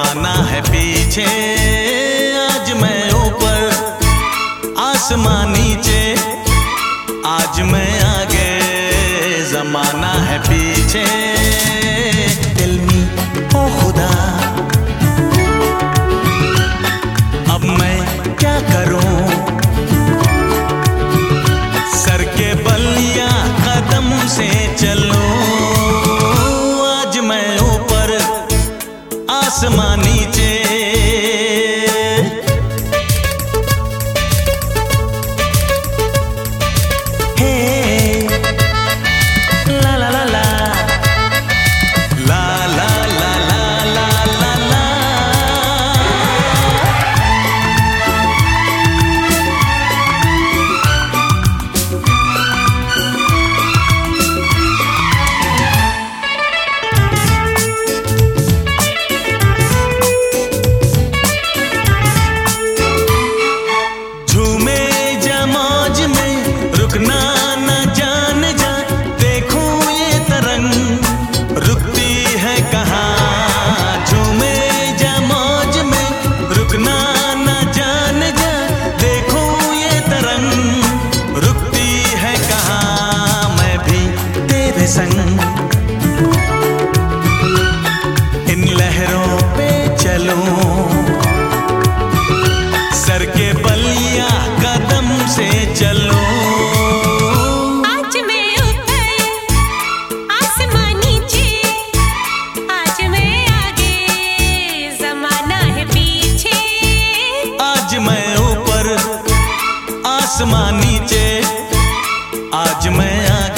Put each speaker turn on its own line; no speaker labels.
जमाना है पीछे आज मैं ऊपर आसमान नीचे। आज मैं आगे जमाना है पीछे। आसमां नीचे। चलूँ। सर के बलिया कदम से चलो।
आज मैं ऊपर आसमान आज मैं आगे जमाना है पीछे।
आज मैं ऊपर आसमान नीचे आज मैं आगे